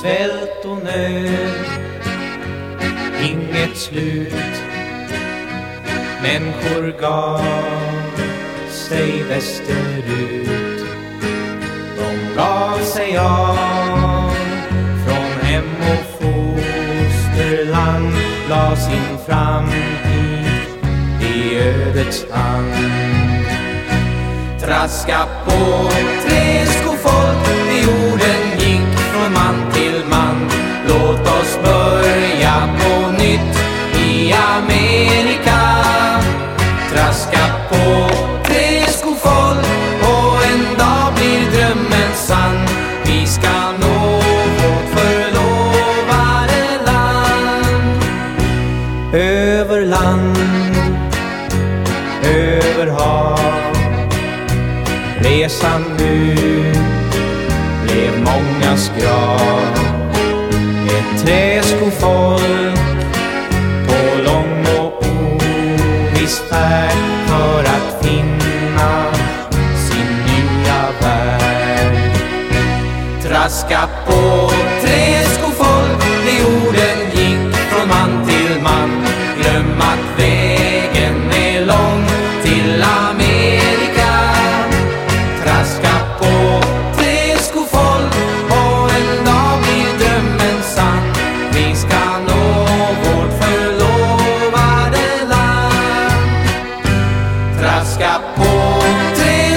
svält och nöd. Inget slut. Människor gav sig västerut. De gav sig av från hem och fosterland La sin framtid i ödets hand. Traska på träskofolk över hav Resan ut blev mångas grav. Ett träskofolk på lång och oviss färd för att finna sin nya värld. Traska på Outra